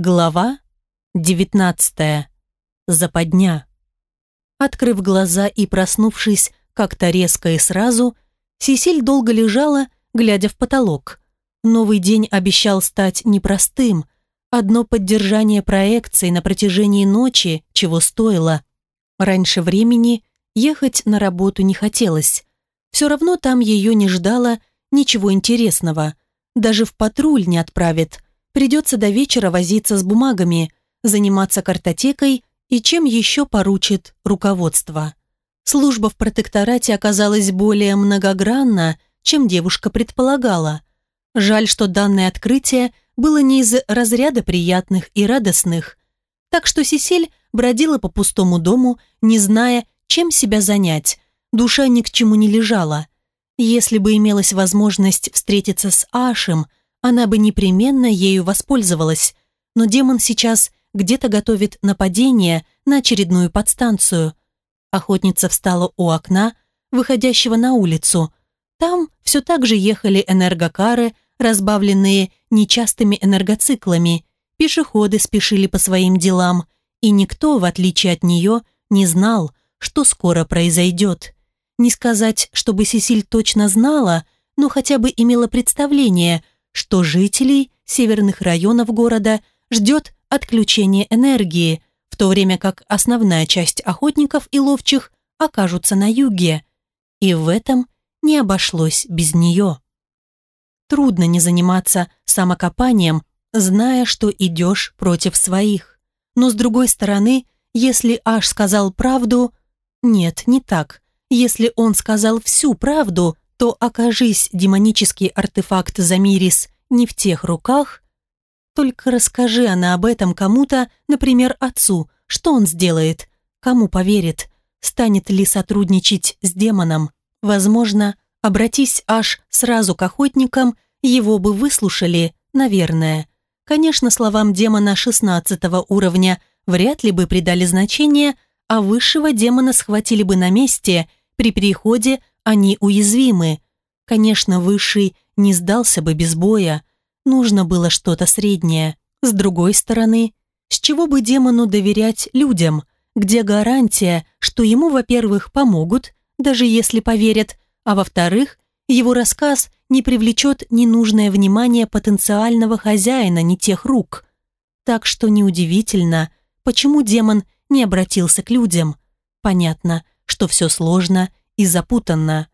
Глава 19. Западня. Открыв глаза и проснувшись как-то резко и сразу, Сесиль долго лежала, глядя в потолок. Новый день обещал стать непростым. Одно поддержание проекции на протяжении ночи чего стоило. Раньше времени ехать на работу не хотелось. Все равно там ее не ждало ничего интересного. Даже в патруль не отправят – Придется до вечера возиться с бумагами, заниматься картотекой и чем еще поручит руководство. Служба в протекторате оказалась более многогранна, чем девушка предполагала. Жаль, что данное открытие было не из разряда приятных и радостных. Так что Сисель бродила по пустому дому, не зная, чем себя занять. Душа ни к чему не лежала. Если бы имелась возможность встретиться с Ашем – она бы непременно ею воспользовалась, но демон сейчас где-то готовит нападение на очередную подстанцию. Охотница встала у окна, выходящего на улицу. Там все так же ехали энергокары, разбавленные нечастыми энергоциклами, пешеходы спешили по своим делам, и никто, в отличие от нее, не знал, что скоро произойдет. Не сказать, чтобы Сесиль точно знала, но хотя бы имела представление – что жителей северных районов города ждет отключение энергии, в то время как основная часть охотников и ловчих окажутся на юге. И в этом не обошлось без нее. Трудно не заниматься самокопанием, зная, что идешь против своих. Но с другой стороны, если Аш сказал правду... Нет, не так. Если он сказал всю правду, то окажись демонический артефакт Замирис не в тех руках, только расскажи она об этом кому-то, например, отцу, что он сделает, кому поверит, станет ли сотрудничать с демоном. Возможно, обратись аж сразу к охотникам, его бы выслушали, наверное. Конечно, словам демона 16 уровня вряд ли бы придали значение, а высшего демона схватили бы на месте, при переходе они уязвимы. Конечно, Высший не сдался бы без боя. Нужно было что-то среднее. С другой стороны, с чего бы демону доверять людям? Где гарантия, что ему, во-первых, помогут, даже если поверят, а во-вторых, его рассказ не привлечет ненужное внимание потенциального хозяина не тех рук. Так что неудивительно, почему демон не обратился к людям. Понятно, что все сложно и запутанно.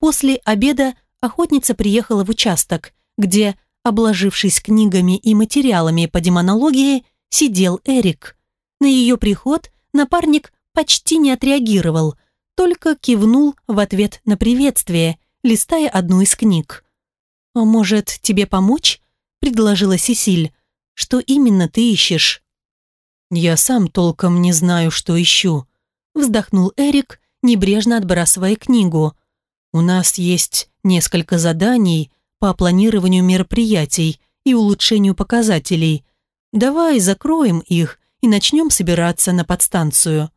После обеда охотница приехала в участок, где, обложившись книгами и материалами по демонологии, сидел Эрик. На ее приход напарник почти не отреагировал, только кивнул в ответ на приветствие, листая одну из книг. «А может, тебе помочь?» – предложила Сесиль. «Что именно ты ищешь?» «Я сам толком не знаю, что ищу», – вздохнул Эрик, небрежно отбрасывая книгу. «У нас есть несколько заданий по планированию мероприятий и улучшению показателей. Давай закроем их и начнем собираться на подстанцию».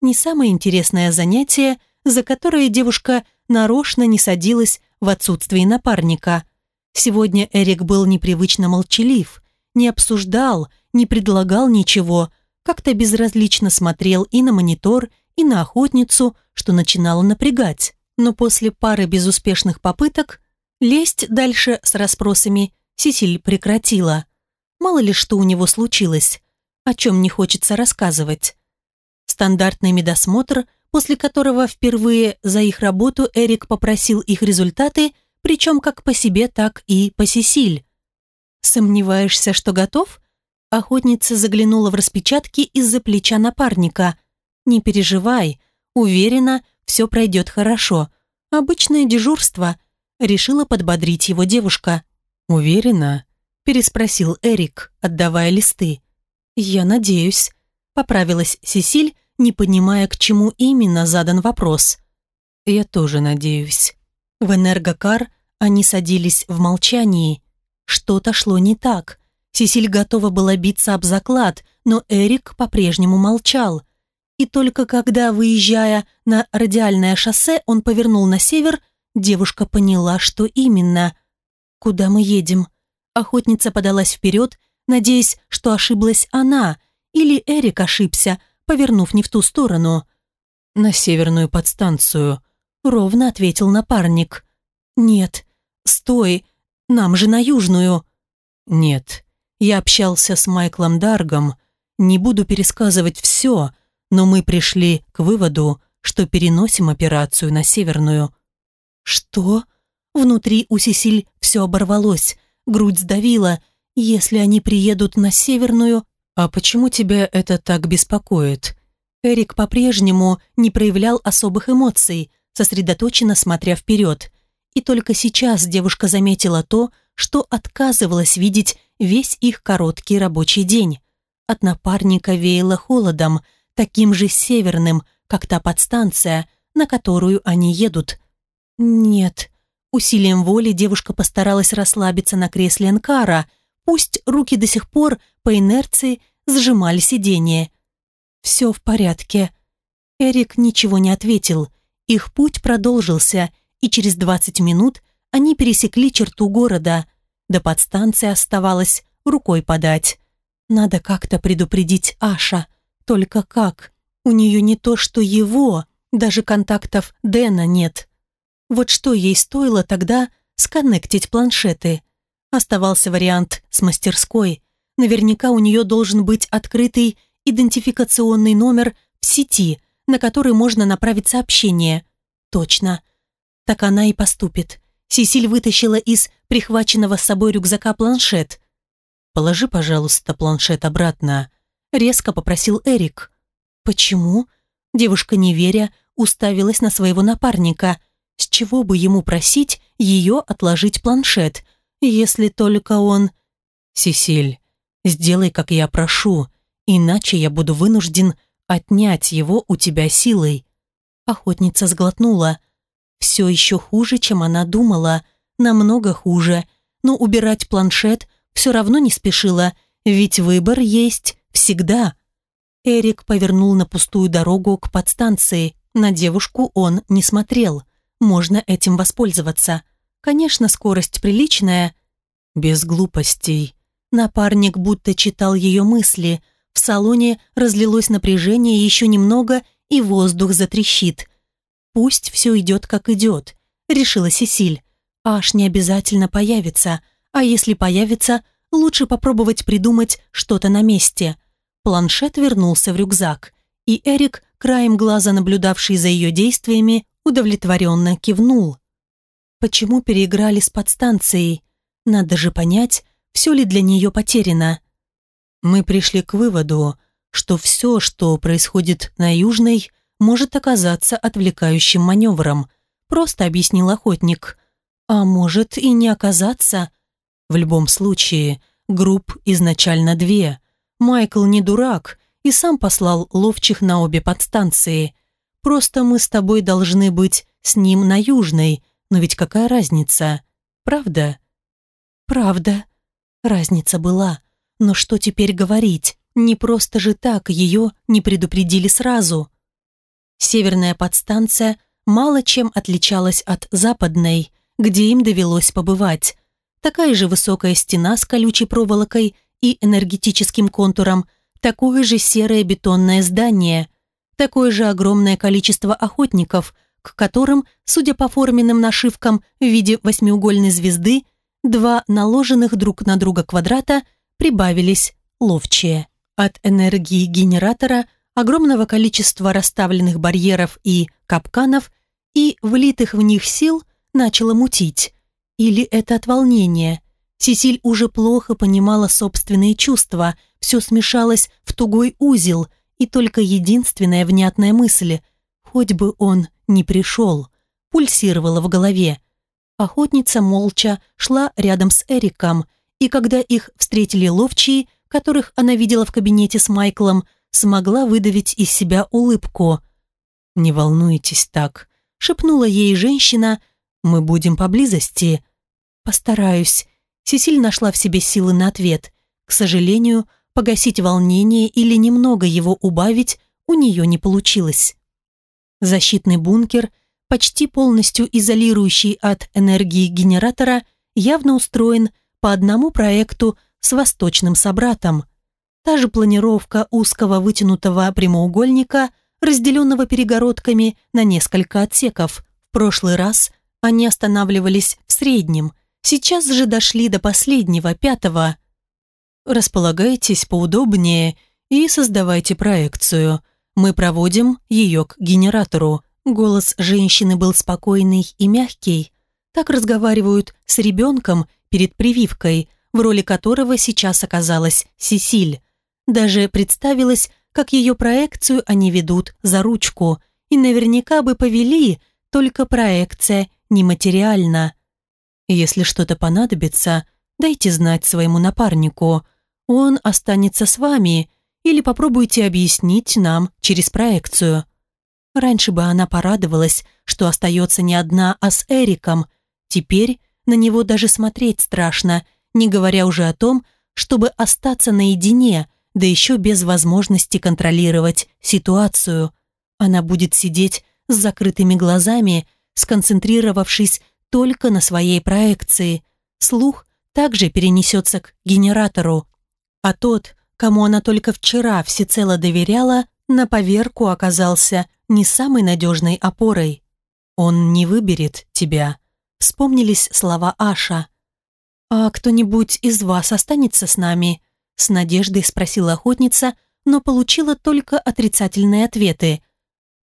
Не самое интересное занятие, за которое девушка нарочно не садилась в отсутствии напарника. Сегодня Эрик был непривычно молчалив, не обсуждал, не предлагал ничего, как-то безразлично смотрел и на монитор, и на охотницу, что начинало напрягать но после пары безуспешных попыток лезть дальше с расспросами Сисиль прекратила. Мало ли что у него случилось, о чем не хочется рассказывать. Стандартный медосмотр, после которого впервые за их работу Эрик попросил их результаты, причем как по себе, так и по Сисиль. «Сомневаешься, что готов?» Охотница заглянула в распечатки из-за плеча напарника. «Не переживай, уверена, все пройдет хорошо. Обычное дежурство», — решила подбодрить его девушка. «Уверена?» — переспросил Эрик, отдавая листы. «Я надеюсь», — поправилась Сесиль, не понимая, к чему именно задан вопрос. «Я тоже надеюсь». В энергокар они садились в молчании. Что-то шло не так. Сесиль готова была биться об заклад, но Эрик по-прежнему молчал. И только когда, выезжая на радиальное шоссе, он повернул на север, девушка поняла, что именно. «Куда мы едем?» Охотница подалась вперед, надеясь, что ошиблась она, или Эрик ошибся, повернув не в ту сторону. «На северную подстанцию», — ровно ответил напарник. «Нет, стой, нам же на южную». «Нет, я общался с Майклом Даргом, не буду пересказывать все, но мы пришли к выводу, что переносим операцию на северную». «Что?» Внутри у Сесиль все оборвалось, грудь сдавила. «Если они приедут на северную...» «А почему тебя это так беспокоит?» Эрик по-прежнему не проявлял особых эмоций, сосредоточенно смотря вперед. И только сейчас девушка заметила то, что отказывалась видеть весь их короткий рабочий день. От напарника веяло холодом, таким же северным, как та подстанция, на которую они едут. «Нет». Усилием воли девушка постаралась расслабиться на кресле Энкара, пусть руки до сих пор по инерции сжимали сиденье. «Все в порядке». Эрик ничего не ответил. Их путь продолжился, и через 20 минут они пересекли черту города. До подстанции оставалось рукой подать. Надо как-то предупредить Аша. Только как? У нее не то, что его, даже контактов Дэна нет. Вот что ей стоило тогда сконнектить планшеты. Оставался вариант с мастерской. Наверняка у нее должен быть открытый идентификационный номер в сети, на который можно направить сообщение. Точно. Так она и поступит. Сесиль вытащила из прихваченного с собой рюкзака планшет. «Положи, пожалуйста, планшет обратно», — резко попросил Эрик. «Почему?» Девушка, не веря, уставилась на своего напарника. С чего бы ему просить ее отложить планшет, если только он... «Сесиль, сделай, как я прошу, иначе я буду вынужден отнять его у тебя силой». Охотница сглотнула. Все еще хуже, чем она думала, намного хуже, но убирать планшет все равно не спешила, ведь выбор есть всегда. Эрик повернул на пустую дорогу к подстанции. На девушку он не смотрел. Можно этим воспользоваться. Конечно, скорость приличная. Без глупостей. Напарник будто читал ее мысли. В салоне разлилось напряжение еще немного, и воздух затрещит. Пусть все идет как идет, решила Сесиль. Аж не обязательно появится, а если появится, лучше попробовать придумать что-то на месте. Планшет вернулся в рюкзак, и Эрик, краем глаза наблюдавший за ее действиями, удовлетворенно кивнул. Почему переиграли с подстанцией? Надо же понять, все ли для нее потеряно. Мы пришли к выводу, что все, что происходит на Южной, может оказаться отвлекающим маневром, просто объяснил охотник. А может и не оказаться. В любом случае, групп изначально две. Майкл не дурак и сам послал ловчих на обе подстанции. Просто мы с тобой должны быть с ним на Южной, но ведь какая разница? Правда? Правда. Разница была. Но что теперь говорить? Не просто же так ее не предупредили сразу. Северная подстанция мало чем отличалась от западной, где им довелось побывать. Такая же высокая стена с колючей проволокой и энергетическим контуром, такое же серое бетонное здание, такое же огромное количество охотников, к которым, судя по форменным нашивкам в виде восьмиугольной звезды, два наложенных друг на друга квадрата прибавились ловчие. От энергии генератора – огромного количества расставленных барьеров и капканов и влитых в них сил начало мутить. Или это от волнения. Сесиль уже плохо понимала собственные чувства, все смешалось в тугой узел, и только единственная внятная мысль «хоть бы он не пришел» пульсировала в голове. Охотница молча шла рядом с Эриком, и когда их встретили ловчие, которых она видела в кабинете с Майклом, смогла выдавить из себя улыбку. «Не волнуйтесь так», — шепнула ей женщина, «мы будем поблизости». «Постараюсь». Сесиль нашла в себе силы на ответ. К сожалению, погасить волнение или немного его убавить у нее не получилось. Защитный бункер, почти полностью изолирующий от энергии генератора, явно устроен по одному проекту с восточным собратом. Та же планировка узкого вытянутого прямоугольника, разделенного перегородками на несколько отсеков. В прошлый раз они останавливались в среднем, сейчас же дошли до последнего, пятого. Располагайтесь поудобнее и создавайте проекцию. Мы проводим ее к генератору. Голос женщины был спокойный и мягкий. Так разговаривают с ребенком перед прививкой, в роли которого сейчас оказалась Сесиль. Даже представилось, как ее проекцию они ведут за ручку, и наверняка бы повели, только проекция нематериальна. Если что-то понадобится, дайте знать своему напарнику. Он останется с вами, или попробуйте объяснить нам через проекцию. Раньше бы она порадовалась, что остается не одна, а с Эриком. Теперь на него даже смотреть страшно, не говоря уже о том, чтобы остаться наедине, да еще без возможности контролировать ситуацию. Она будет сидеть с закрытыми глазами, сконцентрировавшись только на своей проекции. Слух также перенесется к генератору. А тот, кому она только вчера всецело доверяла, на поверку оказался не самой надежной опорой. «Он не выберет тебя», — вспомнились слова Аша. «А кто-нибудь из вас останется с нами?» — с надеждой спросила охотница, но получила только отрицательные ответы.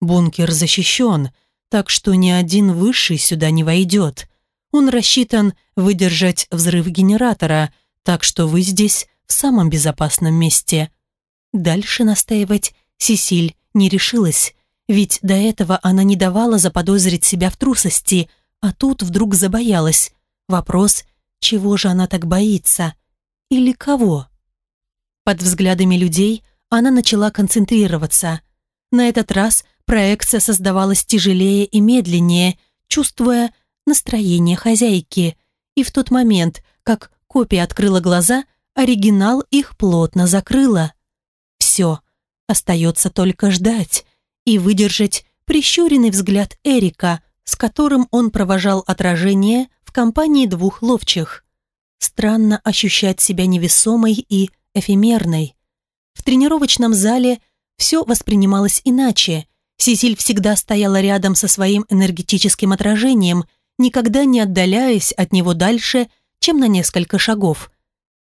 «Бункер защищен, так что ни один высший сюда не войдет. Он рассчитан выдержать взрыв генератора, так что вы здесь в самом безопасном месте». Дальше настаивать Сесиль не решилась, ведь до этого она не давала заподозрить себя в трусости, а тут вдруг забоялась. Вопрос, чего же она так боится? Или кого? Под взглядами людей она начала концентрироваться. На этот раз проекция создавалась тяжелее и медленнее, чувствуя настроение хозяйки. И в тот момент, как копия открыла глаза, оригинал их плотно закрыла. Все, остается только ждать и выдержать прищуренный взгляд Эрика, с которым он провожал отражение в компании двух ловчих. Странно ощущать себя невесомой и эфемерной. В тренировочном зале все воспринималось иначе. Сесиль всегда стояла рядом со своим энергетическим отражением, никогда не отдаляясь от него дальше, чем на несколько шагов.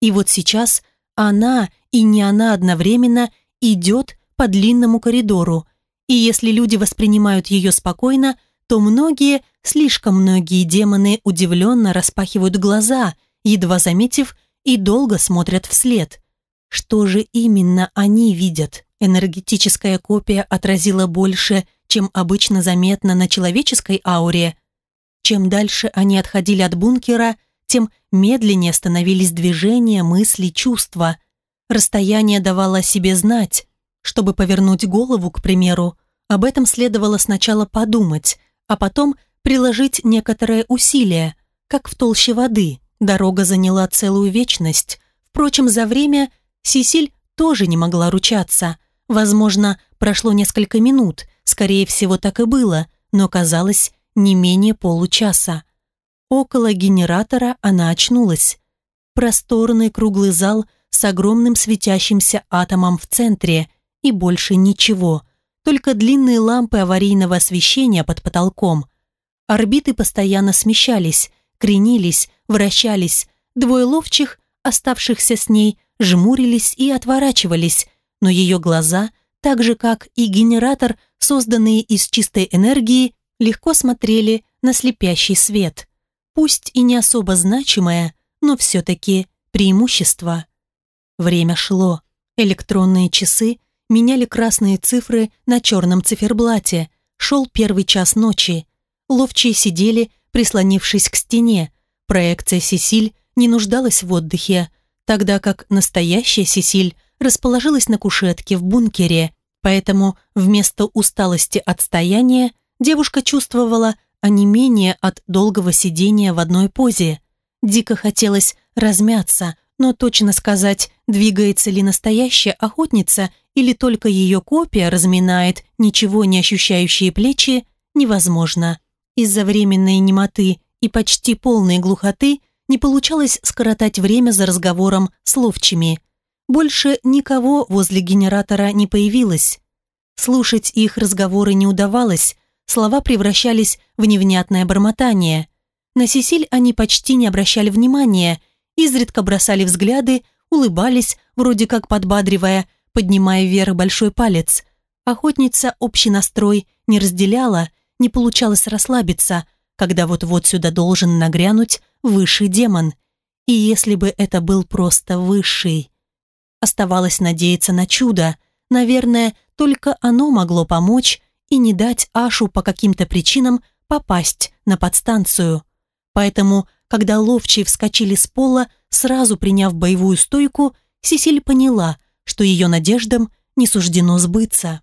И вот сейчас она и не она одновременно идет по длинному коридору, и если люди воспринимают ее спокойно, то многие, слишком многие демоны удивленно распахивают глаза, едва заметив, и долго смотрят вслед. Что же именно они видят? Энергетическая копия отразила больше, чем обычно заметно на человеческой ауре. Чем дальше они отходили от бункера, тем медленнее становились движения, мысли, чувства. Расстояние давало о себе знать. Чтобы повернуть голову, к примеру, об этом следовало сначала подумать, а потом приложить некоторое усилие, как в толще воды. Дорога заняла целую вечность. Впрочем, за время Сисиль тоже не могла ручаться. Возможно, прошло несколько минут, скорее всего, так и было, но казалось не менее получаса. Около генератора она очнулась. Просторный круглый зал с огромным светящимся атомом в центре и больше ничего, только длинные лампы аварийного освещения под потолком. Орбиты постоянно смещались, кренились, вращались. Двое ловчих, оставшихся с ней, жмурились и отворачивались, но ее глаза, так же как и генератор, созданные из чистой энергии, легко смотрели на слепящий свет. Пусть и не особо значимое, но все-таки преимущество. Время шло. Электронные часы меняли красные цифры на черном циферблате. Шел первый час ночи. Ловчие сидели, прислонившись к стене. Проекция Сесиль не нуждалась в отдыхе, тогда как настоящая Сесиль расположилась на кушетке в бункере, поэтому вместо усталости от стояния девушка чувствовала онемение от долгого сидения в одной позе. Дико хотелось размяться, но точно сказать, двигается ли настоящая охотница или только ее копия разминает ничего не ощущающие плечи, невозможно. Из-за временной немоты и почти полной глухоты Не получалось скоротать время за разговором с ловчими. Больше никого возле генератора не появилось. Слушать их разговоры не удавалось, слова превращались в невнятное бормотание. На Сесиль они почти не обращали внимания, изредка бросали взгляды, улыбались, вроде как подбадривая, поднимая вверх большой палец. Охотница общий настрой не разделяла, не получалось расслабиться, когда вот-вот сюда должен нагрянуть высший демон. И если бы это был просто высший. Оставалось надеяться на чудо. Наверное, только оно могло помочь и не дать Ашу по каким-то причинам попасть на подстанцию. Поэтому, когда ловчие вскочили с пола, сразу приняв боевую стойку, Сесиль поняла, что ее надеждам не суждено сбыться.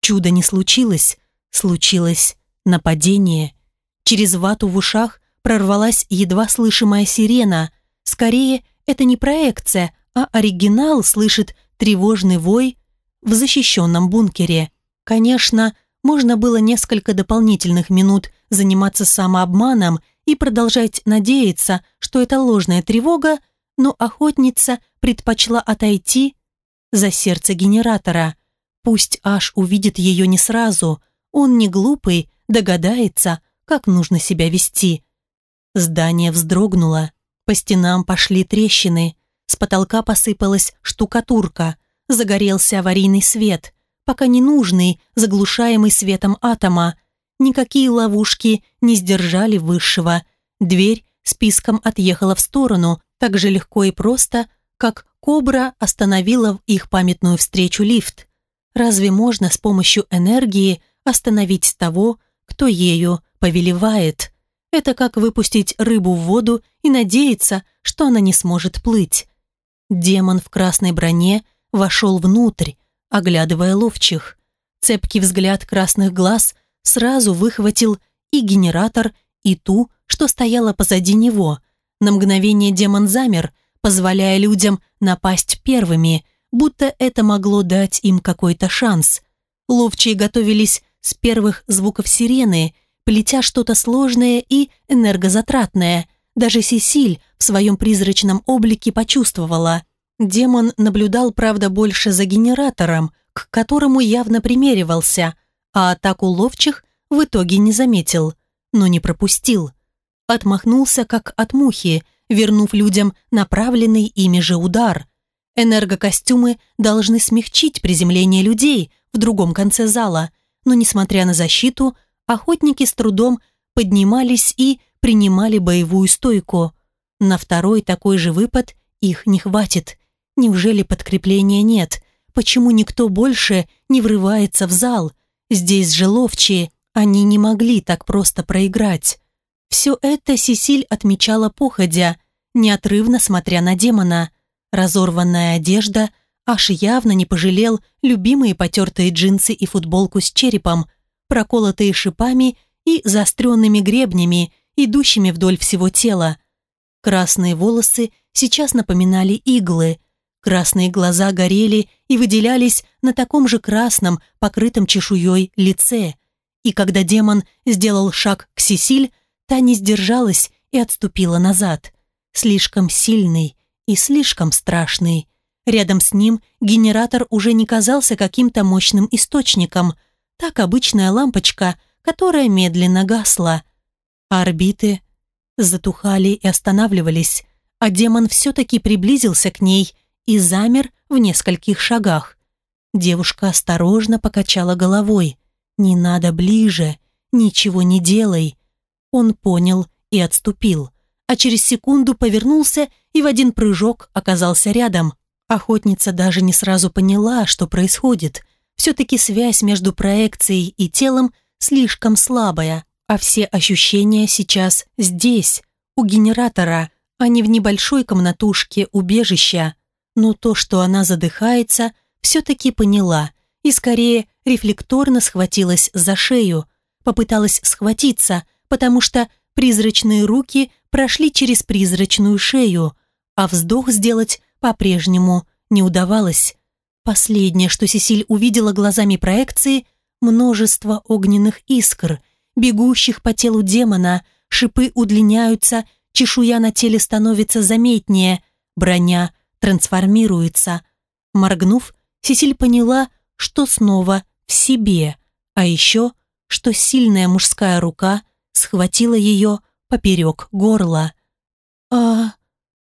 Чудо не случилось, случилось нападение. Через вату в ушах прорвалась едва слышимая сирена. Скорее, это не проекция, а оригинал слышит тревожный вой в защищенном бункере. Конечно, можно было несколько дополнительных минут заниматься самообманом и продолжать надеяться, что это ложная тревога, но охотница предпочла отойти за сердце генератора. Пусть Аш увидит ее не сразу, он не глупый, догадается, как нужно себя вести. Здание вздрогнуло, по стенам пошли трещины, с потолка посыпалась штукатурка, загорелся аварийный свет, пока ненужный, заглушаемый светом атома. Никакие ловушки не сдержали высшего. Дверь списком отъехала в сторону, так же легко и просто, как кобра остановила в их памятную встречу лифт. Разве можно с помощью энергии остановить того, кто ею повелевает? Это как выпустить рыбу в воду и надеяться, что она не сможет плыть. Демон в красной броне вошел внутрь, оглядывая ловчих. Цепкий взгляд красных глаз сразу выхватил и генератор, и ту, что стояла позади него. На мгновение демон замер, позволяя людям напасть первыми, будто это могло дать им какой-то шанс. Ловчие готовились с первых звуков сирены, плетя что-то сложное и энергозатратное. Даже Сесиль в своем призрачном облике почувствовала. Демон наблюдал, правда, больше за генератором, к которому явно примеривался, а атаку ловчих в итоге не заметил, но не пропустил. Отмахнулся, как от мухи, вернув людям направленный ими же удар. Энергокостюмы должны смягчить приземление людей в другом конце зала, но, несмотря на защиту, охотники с трудом поднимались и принимали боевую стойку. На второй такой же выпад их не хватит. Неужели подкрепления нет? Почему никто больше не врывается в зал? Здесь же ловчие, они не могли так просто проиграть. Все это Сесиль отмечала походя, неотрывно смотря на демона. Разорванная одежда, аж явно не пожалел любимые потертые джинсы и футболку с черепом, проколотые шипами и заостренными гребнями, идущими вдоль всего тела. Красные волосы сейчас напоминали иглы, красные глаза горели и выделялись на таком же красном, покрытом чешуей лице. И когда демон сделал шаг к Сесиль, та не сдержалась и отступила назад. Слишком сильный и слишком страшный. Рядом с ним генератор уже не казался каким-то мощным источником. Так обычная лампочка, которая медленно гасла. А орбиты затухали и останавливались, а демон все-таки приблизился к ней и замер в нескольких шагах. Девушка осторожно покачала головой. «Не надо ближе, ничего не делай». Он понял и отступил, а через секунду повернулся и в один прыжок оказался рядом. Охотница даже не сразу поняла, что происходит. Все-таки связь между проекцией и телом слишком слабая а все ощущения сейчас здесь, у генератора, а не в небольшой комнатушке убежища. Но то, что она задыхается, все-таки поняла и скорее рефлекторно схватилась за шею, попыталась схватиться, потому что призрачные руки прошли через призрачную шею, а вздох сделать по-прежнему не удавалось. Последнее, что Сесиль увидела глазами проекции, множество огненных искр – бегущих по телу демона, шипы удлиняются, чешуя на теле становится заметнее, броня трансформируется. Моргнув, Сесиль поняла, что снова в себе, а еще, что сильная мужская рука схватила ее поперек горла. «А...»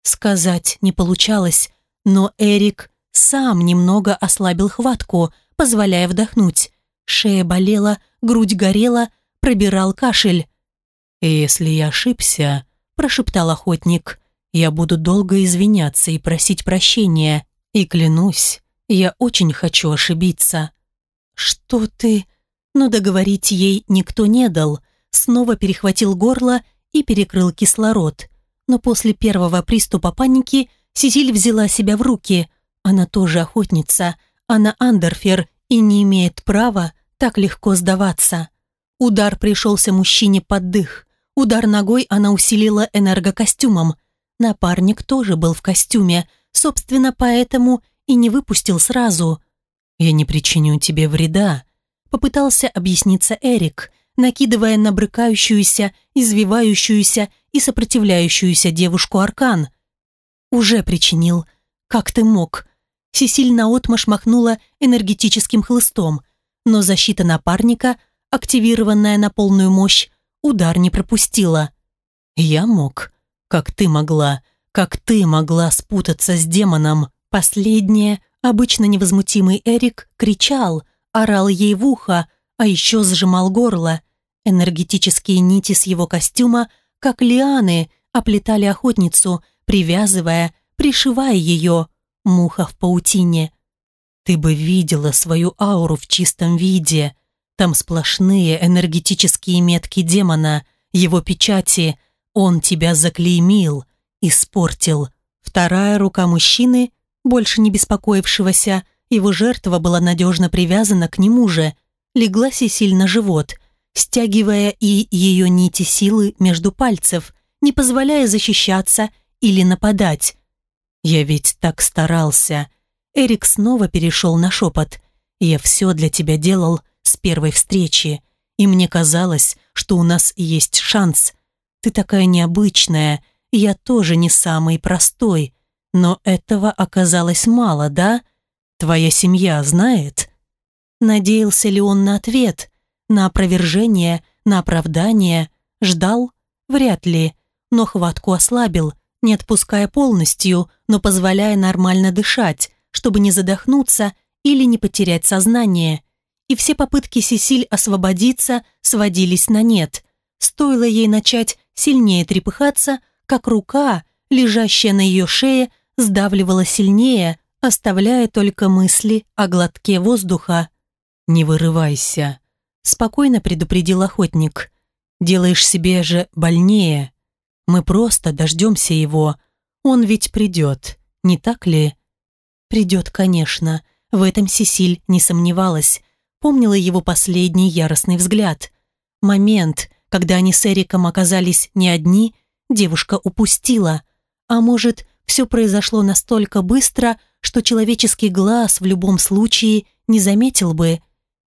Сказать не получалось, но Эрик сам немного ослабил хватку, позволяя вдохнуть. Шея болела, грудь горела, пробирал кашель. «Если я ошибся», – прошептал охотник, – «я буду долго извиняться и просить прощения. И клянусь, я очень хочу ошибиться». «Что ты...» Но договорить ей никто не дал. Снова перехватил горло и перекрыл кислород. Но после первого приступа паники Сизиль взяла себя в руки. Она тоже охотница. Она андерфер и не имеет права так легко сдаваться. Удар пришелся мужчине под дых. Удар ногой она усилила энергокостюмом. Напарник тоже был в костюме, собственно, поэтому и не выпустил сразу. «Я не причиню тебе вреда», — попытался объясниться Эрик, накидывая на брыкающуюся, извивающуюся и сопротивляющуюся девушку аркан. «Уже причинил. Как ты мог?» Сесиль наотмашь махнула энергетическим хлыстом, но защита напарника, активированная на полную мощь, удар не пропустила. «Я мог. Как ты могла. Как ты могла спутаться с демоном?» Последнее, обычно невозмутимый Эрик, кричал, орал ей в ухо, а еще сжимал горло. Энергетические нити с его костюма, как лианы, оплетали охотницу, привязывая, пришивая ее, муха в паутине. Ты бы видела свою ауру в чистом виде. Там сплошные энергетические метки демона, его печати. Он тебя заклеймил, испортил. Вторая рука мужчины, больше не беспокоившегося, его жертва была надежно привязана к нему же, легла Сесиль на живот, стягивая и ее нити силы между пальцев, не позволяя защищаться или нападать. «Я ведь так старался», Эрик снова перешел на шепот. «Я все для тебя делал с первой встречи, и мне казалось, что у нас есть шанс. Ты такая необычная, я тоже не самый простой, но этого оказалось мало, да? Твоя семья знает?» Надеялся ли он на ответ, на опровержение, на оправдание? Ждал? Вряд ли, но хватку ослабил, не отпуская полностью, но позволяя нормально дышать, чтобы не задохнуться или не потерять сознание. И все попытки Сесиль освободиться сводились на нет. Стоило ей начать сильнее трепыхаться, как рука, лежащая на ее шее, сдавливала сильнее, оставляя только мысли о глотке воздуха. «Не вырывайся», — спокойно предупредил охотник. «Делаешь себе же больнее. Мы просто дождемся его. Он ведь придет, не так ли?» Придет, конечно. В этом Сесиль не сомневалась. Помнила его последний яростный взгляд. Момент, когда они с Эриком оказались не одни, девушка упустила. А может, все произошло настолько быстро, что человеческий глаз в любом случае не заметил бы.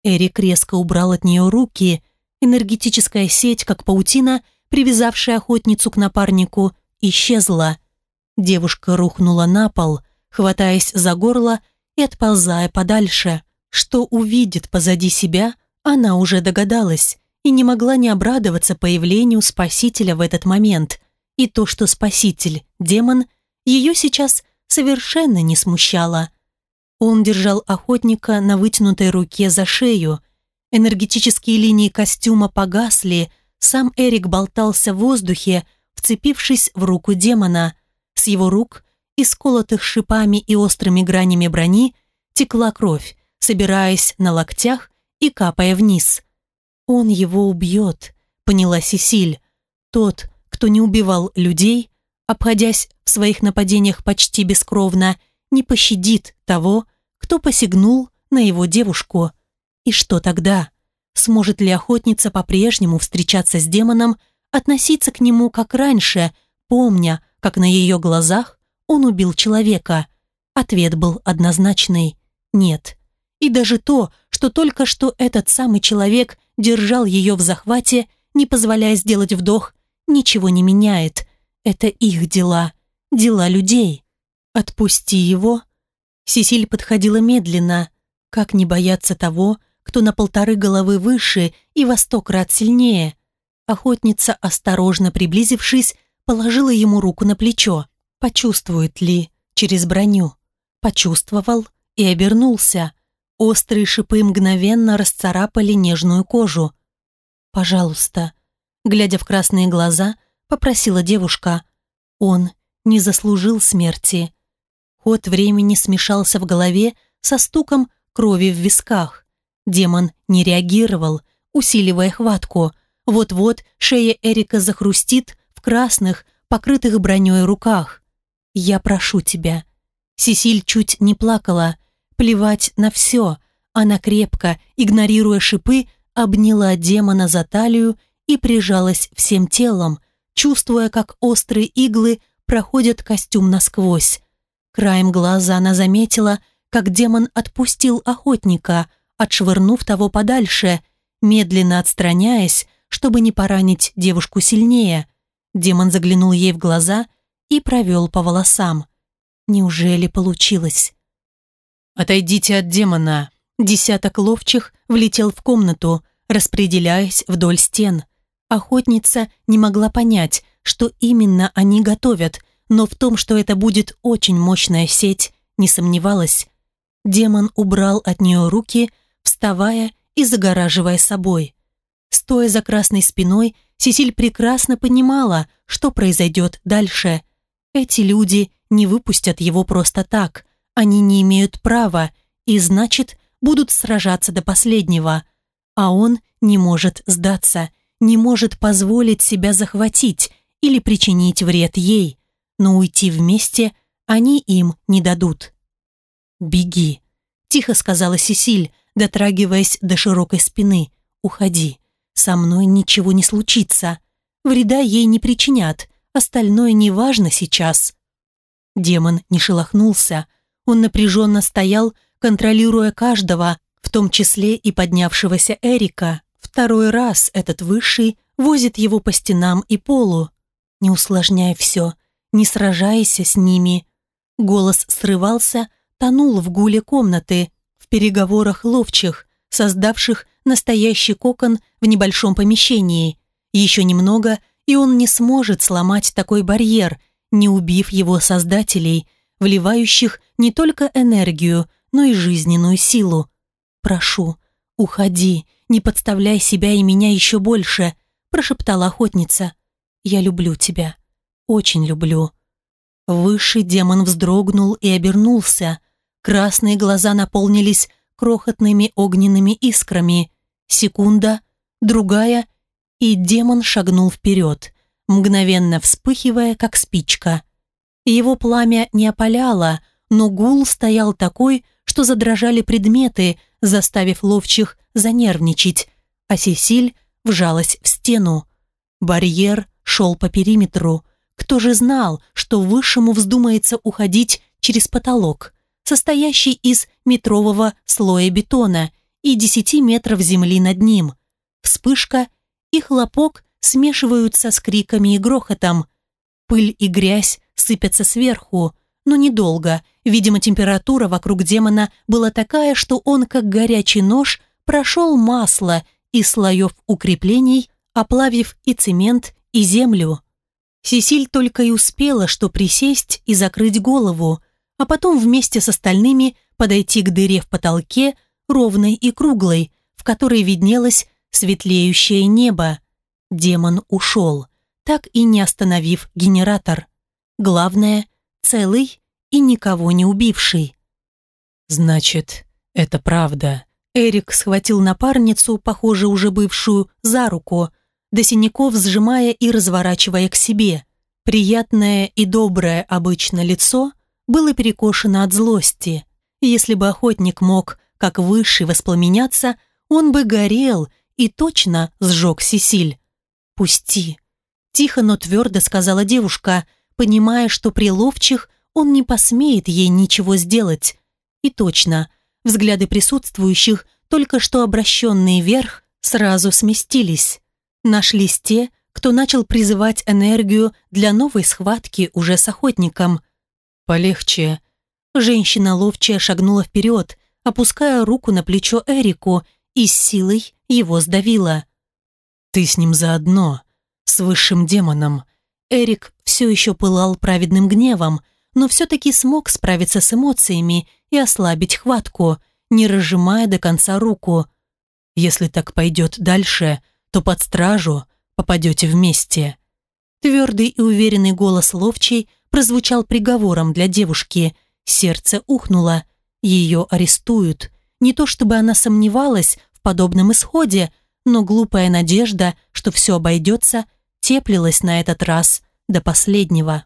Эрик резко убрал от нее руки. Энергетическая сеть, как паутина, привязавшая охотницу к напарнику, исчезла. Девушка рухнула на пол, хватаясь за горло и отползая подальше. Что увидит позади себя, она уже догадалась и не могла не обрадоваться появлению спасителя в этот момент. И то, что спаситель – демон, ее сейчас совершенно не смущало. Он держал охотника на вытянутой руке за шею. Энергетические линии костюма погасли, сам Эрик болтался в воздухе, вцепившись в руку демона. С его рук исколотых шипами и острыми гранями брони, текла кровь, собираясь на локтях и капая вниз. «Он его убьет», — поняла Сесиль. «Тот, кто не убивал людей, обходясь в своих нападениях почти бескровно, не пощадит того, кто посягнул на его девушку. И что тогда? Сможет ли охотница по-прежнему встречаться с демоном, относиться к нему как раньше, помня, как на ее глазах он убил человека? Ответ был однозначный – нет. И даже то, что только что этот самый человек держал ее в захвате, не позволяя сделать вдох, ничего не меняет. Это их дела, дела людей. Отпусти его. Сесиль подходила медленно. Как не бояться того, кто на полторы головы выше и во сто крат сильнее? Охотница, осторожно приблизившись, положила ему руку на плечо. Почувствует ли через броню? Почувствовал и обернулся. Острые шипы мгновенно расцарапали нежную кожу. «Пожалуйста», глядя в красные глаза, попросила девушка. Он не заслужил смерти. Ход времени смешался в голове со стуком крови в висках. Демон не реагировал, усиливая хватку. Вот-вот шея Эрика захрустит в красных, покрытых броней руках. «Я прошу тебя». Сесиль чуть не плакала. Плевать на все. Она крепко, игнорируя шипы, обняла демона за талию и прижалась всем телом, чувствуя, как острые иглы проходят костюм насквозь. Краем глаза она заметила, как демон отпустил охотника, отшвырнув того подальше, медленно отстраняясь, чтобы не поранить девушку сильнее. Демон заглянул ей в глаза и провел по волосам. Неужели получилось? «Отойдите от демона!» Десяток ловчих влетел в комнату, распределяясь вдоль стен. Охотница не могла понять, что именно они готовят, но в том, что это будет очень мощная сеть, не сомневалась. Демон убрал от нее руки, вставая и загораживая собой. Стоя за красной спиной, Сесиль прекрасно понимала, что произойдет дальше. Эти люди не выпустят его просто так. Они не имеют права и, значит, будут сражаться до последнего. А он не может сдаться, не может позволить себя захватить или причинить вред ей. Но уйти вместе они им не дадут. «Беги», – тихо сказала Сесиль, дотрагиваясь до широкой спины. «Уходи. Со мной ничего не случится. Вреда ей не причинят. Остальное не важно сейчас». Демон не шелохнулся. Он напряженно стоял, контролируя каждого, в том числе и поднявшегося Эрика. Второй раз этот высший возит его по стенам и полу. Не усложняй все, не сражайся с ними. Голос срывался, тонул в гуле комнаты, в переговорах ловчих, создавших настоящий кокон в небольшом помещении. Еще немного, и он не сможет сломать такой барьер, не убив его создателей, вливающих не только энергию, но и жизненную силу. «Прошу, уходи, не подставляй себя и меня еще больше», прошептала охотница. «Я люблю тебя, очень люблю». Высший демон вздрогнул и обернулся. Красные глаза наполнились крохотными огненными искрами. Секунда, другая, и демон шагнул вперед мгновенно вспыхивая, как спичка. Его пламя не опаляло, но гул стоял такой, что задрожали предметы, заставив ловчих занервничать, а Сесиль вжалась в стену. Барьер шел по периметру. Кто же знал, что высшему вздумается уходить через потолок, состоящий из метрового слоя бетона и десяти метров земли над ним. Вспышка и хлопок смешиваются с криками и грохотом. Пыль и грязь сыпятся сверху, но недолго. Видимо, температура вокруг демона была такая, что он, как горячий нож, прошел масло из слоев укреплений, оплавив и цемент, и землю. Сесиль только и успела, что присесть и закрыть голову, а потом вместе с остальными подойти к дыре в потолке, ровной и круглой, в которой виднелось светлеющее небо. Демон ушел, так и не остановив генератор. Главное, целый и никого не убивший. «Значит, это правда». Эрик схватил напарницу, похоже, уже бывшую, за руку, до синяков сжимая и разворачивая к себе. Приятное и доброе обычно лицо было перекошено от злости. Если бы охотник мог, как высший, воспламеняться, он бы горел и точно сжег Сесиль. «Пусти!» Тихо, но твердо сказала девушка, понимая, что при ловчих он не посмеет ей ничего сделать. И точно, взгляды присутствующих, только что обращенные вверх, сразу сместились. Нашлись те, кто начал призывать энергию для новой схватки уже с охотником. «Полегче». Женщина ловчая шагнула вперед, опуская руку на плечо Эрику и с силой его сдавила. «Ты с ним заодно, с высшим демоном». Эрик все еще пылал праведным гневом, но все-таки смог справиться с эмоциями и ослабить хватку, не разжимая до конца руку. «Если так пойдет дальше, то под стражу попадете вместе». Твердый и уверенный голос ловчей прозвучал приговором для девушки. Сердце ухнуло. Ее арестуют. Не то чтобы она сомневалась в подобном исходе, но глупая надежда, что все обойдется, теплилась на этот раз до последнего.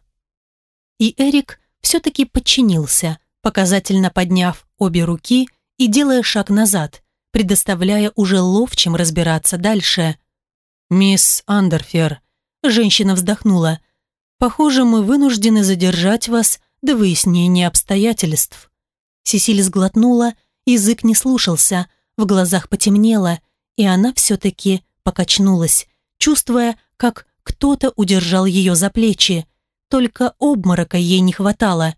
И Эрик все-таки подчинился, показательно подняв обе руки и делая шаг назад, предоставляя уже ловчим разбираться дальше. «Мисс Андерфер», женщина вздохнула, «похоже, мы вынуждены задержать вас до выяснения обстоятельств». Сесиль сглотнула, язык не слушался, в глазах потемнело, и она все-таки покачнулась, чувствуя, как кто-то удержал ее за плечи. Только обморока ей не хватало.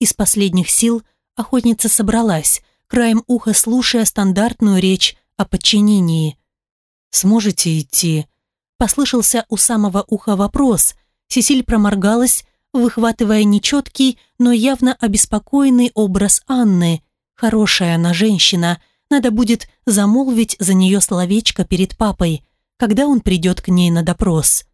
Из последних сил охотница собралась, краем уха слушая стандартную речь о подчинении. «Сможете идти?» Послышался у самого уха вопрос. Сесиль проморгалась, выхватывая нечеткий, но явно обеспокоенный образ Анны. Хорошая она женщина, надо будет замолвить за нее словечко перед папой, когда он придет к ней на допрос.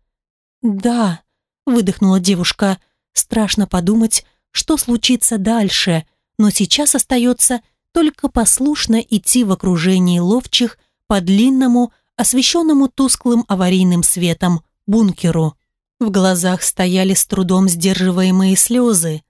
«Да», — выдохнула девушка, страшно подумать, что случится дальше, но сейчас остается только послушно идти в окружении ловчих по длинному, освещенному тусклым аварийным светом, бункеру. В глазах стояли с трудом сдерживаемые слезы,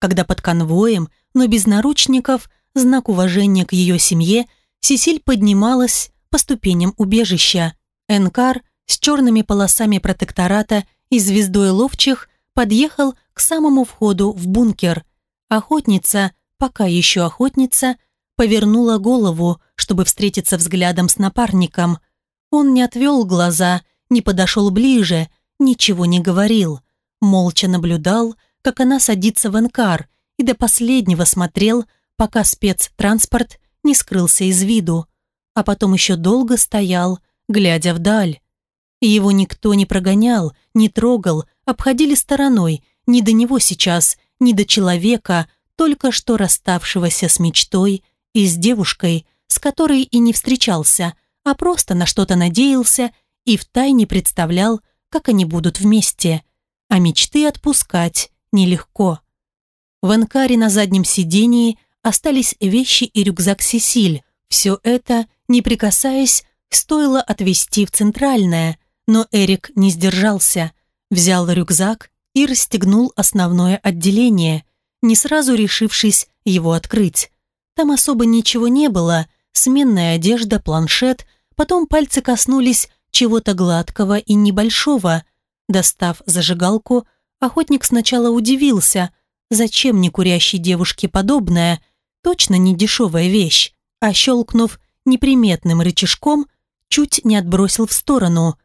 когда под конвоем, но без наручников, знак уважения к ее семье, Сесиль поднималась по ступеням убежища. Энкар с черными полосами протектората и звездой ловчих подъехал к самому входу в бункер. Охотница, пока еще охотница, повернула голову, чтобы встретиться взглядом с напарником. Он не отвел глаза, не подошел ближе, ничего не говорил. Молча наблюдал, как она садится в анкар и до последнего смотрел, пока спецтранспорт не скрылся из виду. А потом еще долго стоял, глядя вдаль. Его никто не прогонял, не трогал, обходили стороной, ни до него сейчас, ни до человека, только что расставшегося с мечтой и с девушкой, с которой и не встречался, а просто на что-то надеялся и втайне представлял, как они будут вместе. А мечты отпускать нелегко. В анкаре на заднем сидении остались вещи и рюкзак Сесиль. Все это, не прикасаясь, стоило отвезти в центральное, но Эрик не сдержался, взял рюкзак и расстегнул основное отделение, не сразу решившись его открыть. Там особо ничего не было, сменная одежда, планшет, потом пальцы коснулись чего-то гладкого и небольшого. Достав зажигалку, охотник сначала удивился, зачем не курящей девушке подобное, точно не дешевая вещь, а щелкнув неприметным рычажком, чуть не отбросил в сторону.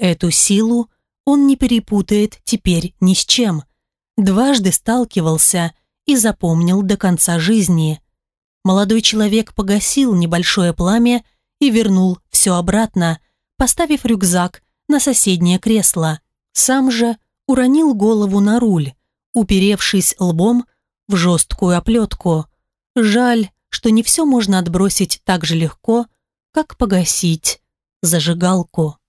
Эту силу он не перепутает теперь ни с чем. Дважды сталкивался и запомнил до конца жизни. Молодой человек погасил небольшое пламя и вернул все обратно, поставив рюкзак на соседнее кресло. Сам же уронил голову на руль, уперевшись лбом в жесткую оплетку. Жаль, что не все можно отбросить так же легко, как погасить зажигалку.